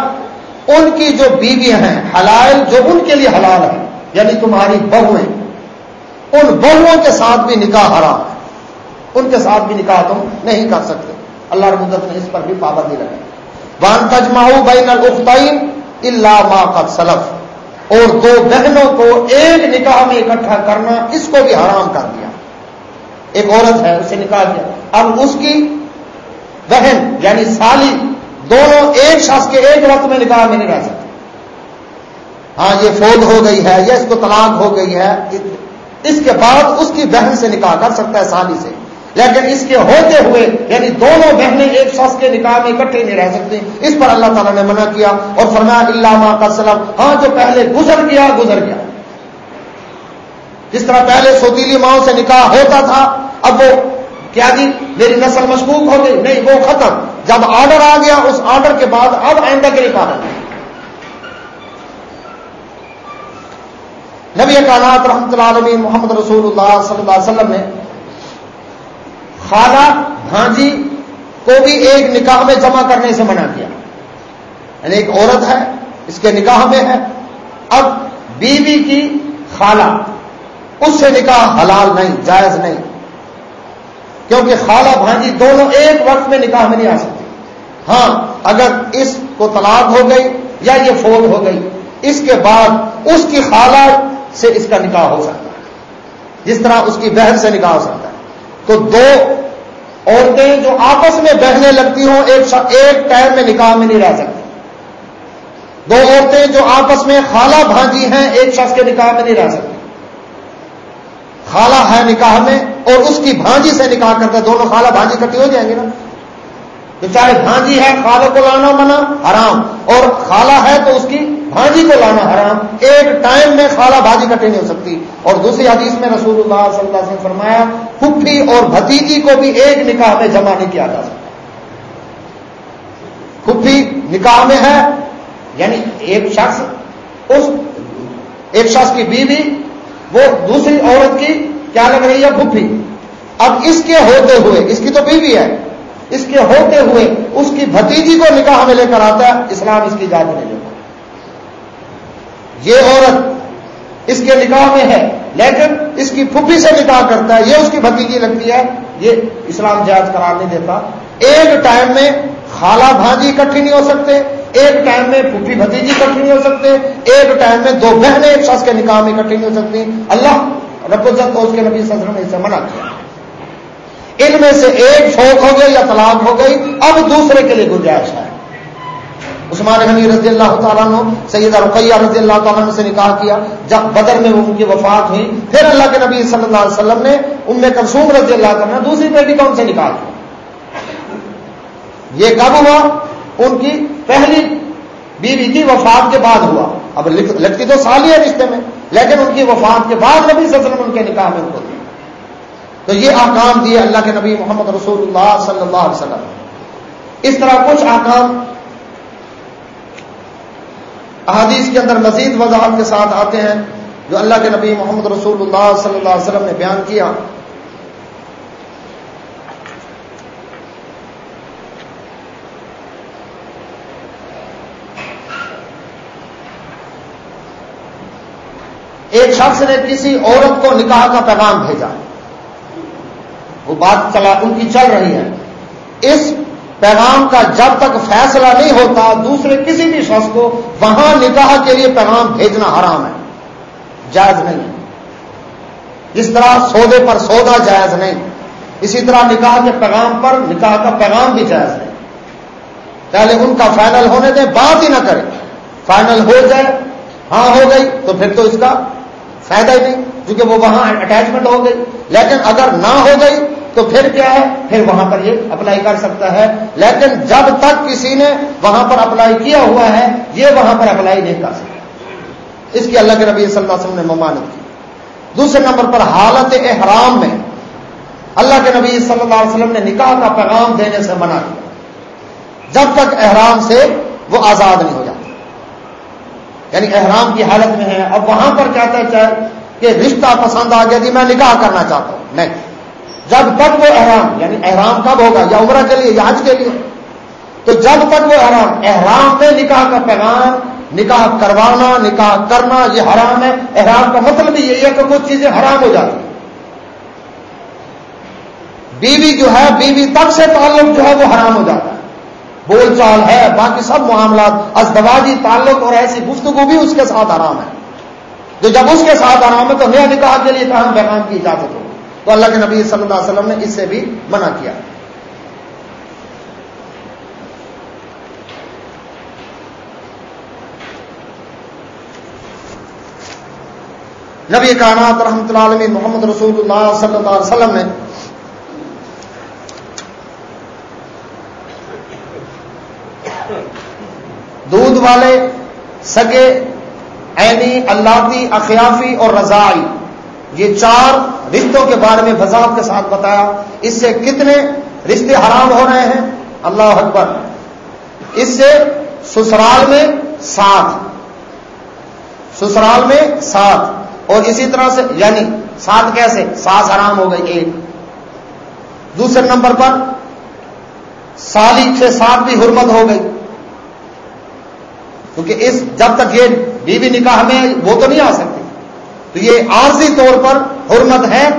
ان کی جو بیویاں ہیں، حلال، جو ان کے لیے حلال ہے یعنی تمہاری بہویں، ان بہوؤں کے ساتھ بھی نکاح حرام ان کے ساتھ بھی نکاح تم نہیں کر سکتے۔ اللہ رب نے اس پر بھی پابندی لگائی۔ وان تجماؤ بین الختعین اللہ ما قد سلف۔ اور دو بہنوں کو ایک نکاح میں اکٹھا کرنا اس کو بھی حرام کر دیا۔ ایک عورت ہے، اسے نکاح کیا اب اس کی بہن یعنی سالی دونوں ایک شخص کے ایک وقت میں نکاح میں نہیں رہ سکتے۔ ہاں یہ فوت ہو گئی ہے یا اس کو طلاق ہو گئی ہے، اس کے بعد اس کی بہن سے نکاح کر سکتا ہے سالی سے۔ لیکن اس کے ہوتے ہوئے یعنی دونوں بہنیں ایک شخص کے نکاح میں اکٹھے نہیں رہ سکتی اس پر اللہ تعالیٰ نے منع کیا اور فرمایا، اللہ کا سلم ہاں جو پہلے گزر گیا گزر گیا۔ جس طرح پہلے سوتیلی ماؤں سے نکاح ہوتا تھا، اب وہ کیا جی میری نسل مشکوک ہو گئی۔ نہیں، وہ ختم۔ جب آرڈر آ گیا، اس آرڈر کے بعد اب آئندہ کے نکاح نبی کانات رحمت اللہ علیہ محمد رسول اللہ صلی اللہ علیہ وسلم نے خالہ بھانجی کو بھی ایک نکاح میں جمع کرنے سے منع کیا۔ یعنی ایک عورت ہے، اس کے نکاح میں ہے۔ اب بیوی کی خالہ، اس سے نکاح حلال نہیں، جائز نہیں۔ کیونکہ خالہ بھانجی دونوں ایک وقت میں نکاح میں نہیں آ سکتی ہاں اگر اس کو طلاق ہو گئی یا یہ فوت ہو گئی، اس کے بعد اس کی خالہ سے اس کا نکاح ہو سکتا ہے۔ جس طرح اس کی بہن سے نکاح ہو سکتا ہے۔ تو دو عورتیں جو آپس میں بہنے لگتی ہوں، ایک ایک ٹائم میں نکاح میں نہیں رہ سکتی۔ دو عورتیں جو آپس میں خالہ بھانجی ہیں، ایک شخص کے نکاح میں نہیں رہ سکتی۔ خالہ ہے نکاح میں اور اس کی بھانجی سے نکاح کرتا ہے، دونوں خالہ بھانجی کٹی ہو جائیں گے نا۔ تو چاہے بھانجی ہے، خالہ کو لانا منع، حرام۔ اور خالہ ہے تو اس کی بھانجی کو لانا حرام۔ ایک ٹائم میں خالہ بھاجی کٹے نہیں ہو سکتی۔ اور دوسری حدیث میں رسول اللہ صلی اللہ علیہ وسلم فرمایا پھپھی اور بھتیجی کو بھی ایک نکاح میں جمع نہیں کیا جا سکتا۔ پھپھی نکاح میں ہے یعنی ایک شخص، اس ایک شخص کی بیوی، وہ دوسری عورت کی، کیا لگ رہی ہے پھپھی اب اس کے ہوتے ہوئے، اس کی تو بیوی ہے اس کے ہوتے ہوئے اس کی بھتیجی کو نکاح میں لے کر آتا ہے، اسلام اس کی اجازت نہیں لیتا۔ یہ عورت اس کے نکاح میں ہے، لیکن اس کی پھپھی سے نکاح کرتا ہے، یہ اس کی بھتیجی لگتی ہے، یہ اسلام جائز قرار نہیں دیتا۔ ایک ٹائم میں خالہ بھانجی اکٹھی نہیں ہو سکتے، ایک ٹائم میں پھوپھی بھتیجی اکٹھی نہیں ہو سکتے، ایک ٹائم میں دو بہنیں ایک شخص کے نکاح میں اکٹھی نہیں ہو سکتی۔ اللہ رب العزت کو اس کے نبی وسلم نے اسے منع کیا۔ ان میں سے ایک فوت ہو گئی یا طلاق ہو گئی، اب دوسرے کے لیے گنجائش ہے۔ عثمان غنی رضی اللہ تعالیٰ نے سیدہ رقیہ رضی اللہ تعالیٰ سے نکاح کیا۔ جب بدر میں ان کی وفات ہوئی، پھر اللہ کے نبی صلی اللہ علیہ وسلم نے ان میں کلسوم رضی اللہ تعالیٰ نے دوسری بیٹی کا ان سے نکاح کیا یہ کب ہوا؟ ان کی پہلی بیوی کی وفات کے بعد ہوا۔ اب لڑکی تو سال ہی ہے رشتے میں، لیکن ان کی وفات کے بعد نبی صلی اللہ علیہ وسلم ان کے نکاح میں ان کو دیا۔ تو یہ آکام دیے اللہ کے نبی محمد رسول اللہ صلی اللہ علیہ وسلم۔ اس طرح کچھ آکام احادیث کے اندر مزید وضاحت کے ساتھ آتے ہیں جو اللہ کے نبی محمد رسول اللہ صلی اللہ علیہ وسلم نے بیان کیا۔ ایک شخص نے کسی عورت کو نکاح کا پیغام بھیجا۔ وہ بات چلا ان کی چل رہی ہے۔ اس پیغام کا جب تک فیصلہ نہیں ہوتا، دوسرے کسی بھی شخص کو وہاں نکاح کے لیے پیغام بھیجنا حرام ہے۔ جائز نہیں۔ جس طرح سودے پر سودا جائز نہیں۔ اسی طرح نکاح کے پیغام پر نکاح کا پیغام بھی جائز نہیں۔ پہلے ان کا فائنل ہونے دیں، بات ہی نہ کریں۔ فائنل ہو جائے ہاں ہو گئی، تو پھر تو اس کا فائدہ ہی نہیں، کیونکہ وہ وہاں اٹیچمنٹ ہو گئی۔ لیکن اگر نہ ہو گئی تو پھر کیا ہے؟ پھر وہاں پر یہ اپلائی کر سکتا ہے۔ لیکن جب تک کسی نے وہاں پر اپلائی کیا ہوا ہے، یہ وہاں پر اپلائی نہیں کر سکتا۔ اس کی اللہ کے نبی صلی اللہ علیہ وسلم نے ممانت کی۔ دوسرے نمبر پر حالت احرام میں اللہ کے نبی صلی اللہ علیہ وسلم نے نکاح کا پیغام دینے سے منع کیا۔ جب تک احرام سے وہ آزاد نہیں ہو جاتا۔ یعنی احرام کی حالت میں ہے۔ اب وہاں پر کہتا ہے کہ رشتہ پسند آ گیا جی میں نکاح کرنا چاہتا ہوں۔ نہیں۔ جب تک وہ احرام یعنی احرام کب ہوگا؟ یا عمرہ کے لیے یا حج کے لیے؟ تو جب تک وہ احرام احرام میں نکاح کا پیغام، نکاح کروانا، نکاح کرنا، یہ حرام ہے۔ احرام کا مطلب یہی ہے کہ کچھ چیزیں حرام ہو جاتی بیوی جو ہے، بیوی تک سے تعلق جو ہے وہ حرام ہو جاتا ہے۔ بول چال ہے، باقی سب معاملات، ازدواجی تعلق اور ایسی گفتگو بھی اس کے ساتھ آرام ہے۔ جو جب اس کے ساتھ آرام ہے تو نیا نکاح کے لیے کہاں پیغام کی اجازت ہوگی؟ تو اللہ کے نبی صلی اللہ علیہ وسلم نے اس سے بھی منع کیا۔ نبی کائنات رحمۃ اللہ علیہ محمد رسول اللہ صلی اللہ علیہ وسلم نے دودھ والے سگے، عینی اللہ اخیافی اور رضائی، یہ چار رشتوں کے بارے میں وضاحت کے ساتھ بتایا، اس سے کتنے رشتے حرام ہو رہے ہیں؟ اللہ اکبر۔ اس سے سسرال میں سات۔ سسرال میں سات۔ اور اسی طرح سے یعنی سات کیسے؟ سات حرام ہو گئی ایک۔ دوسرے نمبر پر، سالی سے سات بھی حرمت ہو گئی۔ کیونکہ اس، جب تک یہ بیوی نکاح میں وہ تو نہیں آ سکتی تو یہ عارضی طور پر حرمت ہے،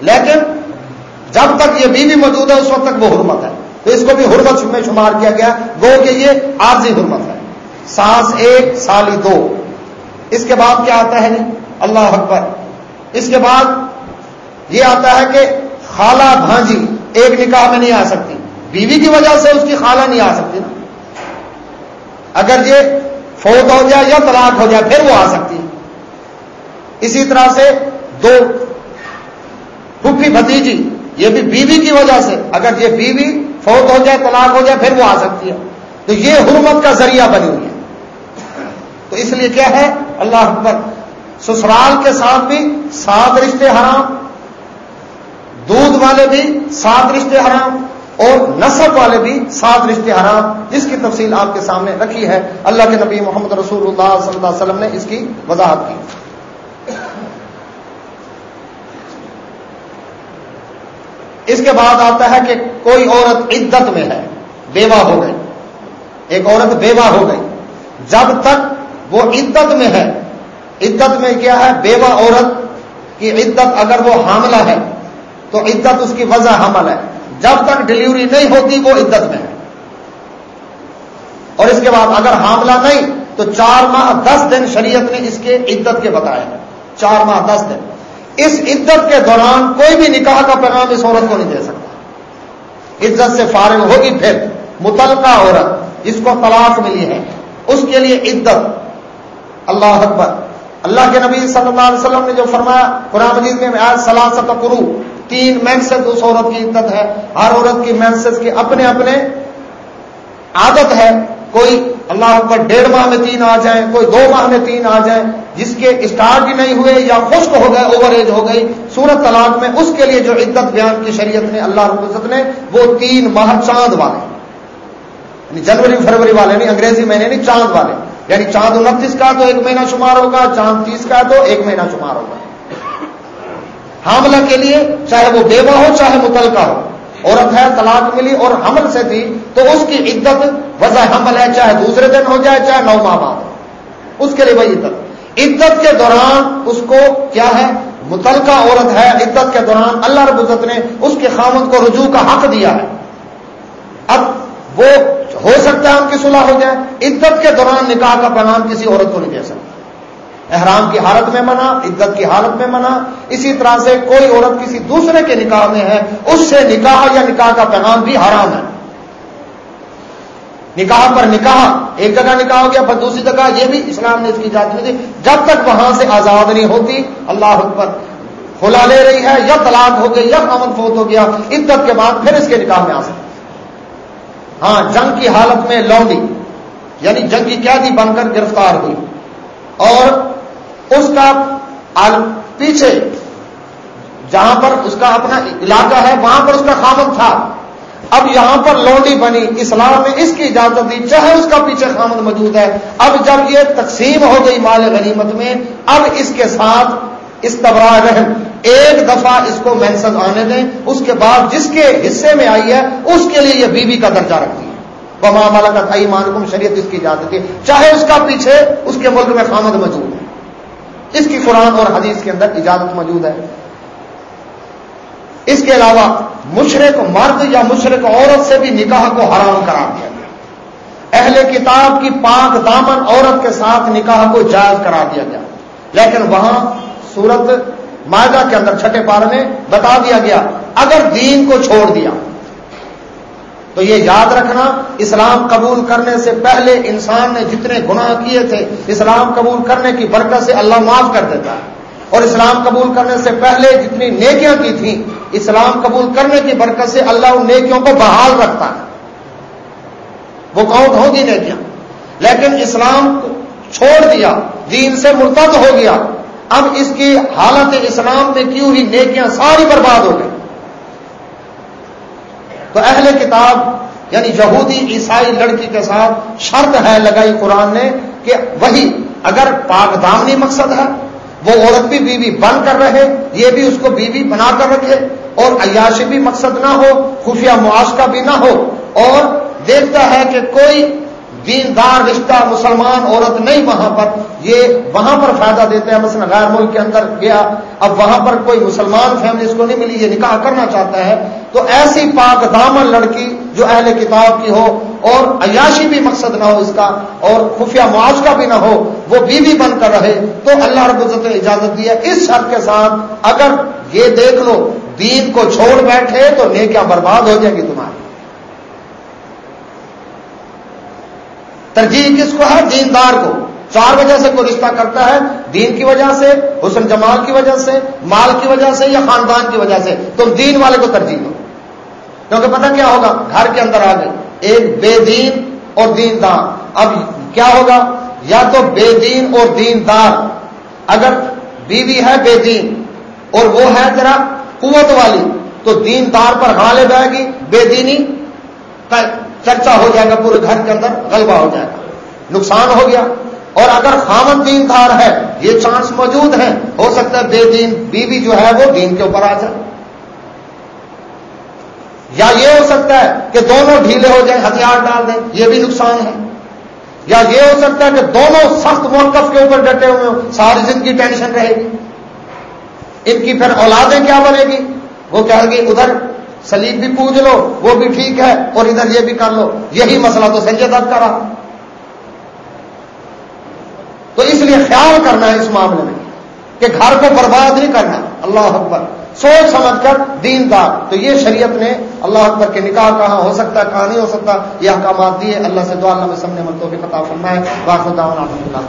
لیکن جب تک یہ بیوی موجود ہے، اس وقت تک وہ حرمت ہے۔ تو اس کو بھی حرمت میں شمار کیا گیا۔ گو کہ یہ عارضی حرمت ہے۔ سانس ایک، سالی دو۔ اس کے بعد کیا آتا ہے نہیں اللہ اکبر۔ اس کے بعد یہ آتا ہے کہ خالہ بھانجی ایک نکاح میں نہیں آ سکتی۔ بیوی کی وجہ سے اس کی خالہ نہیں آ سکتی نا۔ اگر یہ فوت ہو جائے یا طلاق ہو جائے، پھر وہ آ سکتی اسی طرح سے دو پھوپھی بھتیجی، یہ بھی بیوی کی وجہ سے۔ اگر یہ بیوی فوت ہو جائے، طلاق ہو جائے، پھر وہ آ سکتی ہے۔ تو یہ حرمت کا ذریعہ بنی ہوئی ہے۔ تو اس لیے کیا ہے؟ اللہ اکبر۔ سسرال کے ساتھ بھی سات رشتے حرام، دودھ والے بھی سات رشتے حرام، اور نصب والے بھی سات رشتے حرام۔ جس کی تفصیل آپ کے سامنے رکھی ہے۔ اللہ کے نبی محمد رسول اللہ صلی اللہ علیہ وسلم نے اس کی وضاحت کی۔ اس کے بعد آتا ہے کہ کوئی عورت عدت میں ہے، بیوہ ہو گئی۔ ایک عورت بیوہ ہو گئی۔ جب تک وہ عدت میں ہے، عدت میں کیا ہے؟ بیوہ عورت کی عدت اگر وہ حاملہ ہے، تو عدت اس کی وضع حمل ہے۔ جب تک ڈلیوری نہیں ہوتی، وہ عدت میں ہے۔ اور اس کے بعد اگر حاملہ نہیں، تو چار ماہ، دس دن شریعت نے اس کے عدت کے بتایا ہے چار ماہ، دس دن۔ اس عدت کے دوران کوئی بھی نکاح کا پیغام اس عورت کو نہیں دے سکتا۔ عزت سے فارغ ہوگی پھر متعلقہ عورت، جس کو طلاق ملی ہے، اس کے لیے عدت۔ اللہ اکبر۔ اللہ کے نبی صلی اللہ علیہ وسلم نے جو فرمایا، قرآن مجید میں آج سلاست کرو تین مینسز اس عورت کی عدت ہے۔ ہر عورت کی مینسز کے اپنے اپنے عادت ہے۔ کوئی اللہ پر ڈیڑھ ماہ میں تین آ جائیں، کوئی دو ماہ میں تین آ جائیں، جس کے اسٹارٹ ہی نہیں ہوئے یا خشک ہو گئے اوور ایج ہو گئی، سورت طلاق میں اس کے لیے جو عدت بیان کی شریعت نے، اللہ رب العزت نے، وہ تین ماہ چاند والے۔ یعنی جنوری، فروری والے نہیں انگریزی مہینے نہیں یعنی چاند والے۔ یعنی چاند انتیس کا؟ تو ایک مہینہ شمار ہوگا، چاند تیس کا، تو ایک مہینہ شمار ہوگا۔ حاملہ کے لیے چاہے وہ بیوہ ہو، چاہے متعلقہ ہو، عورت ہے، طلاق ملی اور حمل سے تھی، تو اس کی عدت وضع حمل ہے، چاہے دوسرے دن ہو جائے، چاہے نو ماہ بعد۔ اس کے لیے وہی عدت عدت کے دوران اس کو کیا ہے؟ متعلقہ عورت ہے عدت کے دوران اللہ رب عزت نے اس کے خامد کو رجوع کا حق دیا ہے۔ اب وہ ہو سکتا ہے ان کی صلاح ہو جائے۔ عدت کے دوران نکاح کا پیغام کسی عورت کو نہیں دے سکتا۔ احرام کی حالت میں منع عدت کی حالت میں منع۔ اسی طرح سے کوئی عورت کسی دوسرے کے نکاح میں ہے، اس سے نکاح یا نکاح کا پیغام بھی حرام ہے۔ نکاح پر نکاح، ایک جگہ نکاح ہو گیا پر دوسری جگہ، یہ بھی اسلام نے اس کی اجازت نہیں دی جب تک وہاں سے آزاد نہیں ہوتی، اللہ اکبر۔ کھلا لے رہی ہے، یا طلاق ہو گئی، یا امن فوت ہو گیا عدت کے بعد پھر اس کے نکاح میں آ سکتے ہاں جنگ کی حالت میں لونڈی یعنی جنگ کی قیادی بن کر گرفتار ہوئی۔ اور اس کا پیچھے، جہاں پر اس کا اپنا علاقہ ہے، وہاں پر اس کا خامد تھا۔ اب یہاں پر لونڈی بنی، اسلام میں اس کی اجازت دی، چاہے اس کا پیچھے خامد موجود ہے۔ اب جب یہ تقسیم ہو گئی مال غنیمت میں، اب اس کے ساتھ اس رحم ایک دفعہ اس کو مینسن آنے دیں، اس کے بعد جس کے حصے میں آئی ہے، اس کے لیے یہ بیوی کا درجہ رکھتی ہے۔ وہ مالا کا تھائی مان شریعت اس کی اجازت ہے۔ چاہے اس کا پیچھے اس کے ملک میں خامد موجود ہے۔ اس کی قرآن اور حدیث کے اندر اجازت موجود ہے۔ اس کے علاوہ مشرق مرد یا مشرق عورت سے بھی نکاح کو حرام قرار دیا گیا۔ اہل کتاب کی پاک دامن عورت کے ساتھ نکاح کو جائز قرار دیا گیا۔ لیکن وہاں سورت معاہدہ کے اندر چھٹے پار میں بتا دیا گیا، اگر دین کو چھوڑ دیا۔ تو یہ یاد رکھنا، اسلام قبول کرنے سے پہلے انسان نے جتنے گناہ کیے تھے، اسلام قبول کرنے کی برکت سے اللہ معاف کر دیتا ہے۔ اور اسلام قبول کرنے سے پہلے جتنی نیکیاں کی تھیں اسلام قبول کرنے کی برکت سے اللہ ان نیکیوں کو بحال رکھتا ہے۔ وہ کاؤنٹ ہوگی نیکیاں؟ لیکن اسلام چھوڑ دیا، دین سے مرتد ہو گیا۔ اب اس کی حالت اسلام میں کیوں ہی نیکیاں ساری برباد ہو گئی تو اہل کتاب یعنی یہودی، عیسائی لڑکی کے ساتھ شرط ہے، لگائی قرآن نے کہ وہی اگر پاک دامنی مقصد ہے وہ عورت بھی بیوی بن کر رہے، یہ بھی اس کو بیوی بنا کر رکھے، اور عیاشی بھی مقصد نہ ہو، خفیہ معاشقہ بھی نہ ہو، اور دیکھتا ہے کہ کوئی دیندار رشتہ مسلمان عورت نہیں وہاں پر، یہ وہاں پر فائدہ دیتے ہیں۔ مثلا غیر ملک کے اندر گیا، اب وہاں پر کوئی مسلمان فیملی اس کو نہیں ملی، یہ نکاح کرنا چاہتا ہے۔ تو ایسی پاک دامن لڑکی جو اہل کتاب کی ہو اور عیاشی بھی مقصد نہ ہو اس کا اور خفیہ معاشقہ بھی نہ ہو، وہ بیوی بن کر رہے، تو اللہ رب العزت نے اجازت دی ہے۔ اس شرط کے ساتھ اگر یہ دیکھ لو، دین کو چھوڑ بیٹھے تو نیکیاں برباد ہو جائیں گی تمہاری ترجیح کس کو ہے؟ دیندار کو۔ چار وجہ سے کوئی رشتہ کرتا ہے، دین کی وجہ سے، حسن جمال کی وجہ سے، مال کی وجہ سے یا خاندان کی وجہ سے؟ تم دین والے کو ترجیح دو۔ کیونکہ پتہ کیا ہوگا؟ گھر کے اندر آ گئی ایک بے دین اور دین دار اب کیا ہوگا؟ یا تو بے دین اور دین دار اگر بیوی ہے بے دین اور وہ ہے ذرا قوت والی، تو دین دار پر غالب آئے گی، بے دینی۔ چرچا ہو جائے گا پورے گھر کے اندر، غلبہ ہو جائے گا۔ نقصان ہو گیا۔ اور اگر خامن دین دار ہے، یہ چانس موجود ہے ہو سکتا ہے بے دین بیوی جو ہے وہ دین کے اوپر آ جائے۔ یا یہ ہو سکتا ہے کہ دونوں ڈھیلے ہو جائیں، ہتھیار ڈال دیں، یہ بھی نقصان ہے۔ یا یہ ہو سکتا ہے کہ دونوں سخت موقف کے اوپر ڈٹے ہوئے ہوں، ساری زندگی ٹینشن رہے گی۔ ان کی پھر اولادیں کیا بنے گی؟ وہ کہے گی، ادھر سلیب بھی پوج لو، وہ بھی ٹھیک ہے، اور ادھر یہ بھی کر لو۔ یہی مسئلہ تو سید اب کرا تو اس لیے خیال کرنا ہے اس معاملے میں کہ گھر کو برباد نہیں کرنا۔ اللہ اکبر۔ سوچ سمجھ کر دین دار تو یہ شریعت نے اللہ اکبر کے نکاح کہاں ہو سکتا ہے کہاں نہیں ہو سکتا، یہ احکامات دیے۔ اللہ سے دعا اللہ میں سمنے مرتبہ بھی فرمائے۔ واقع الحمد اللہ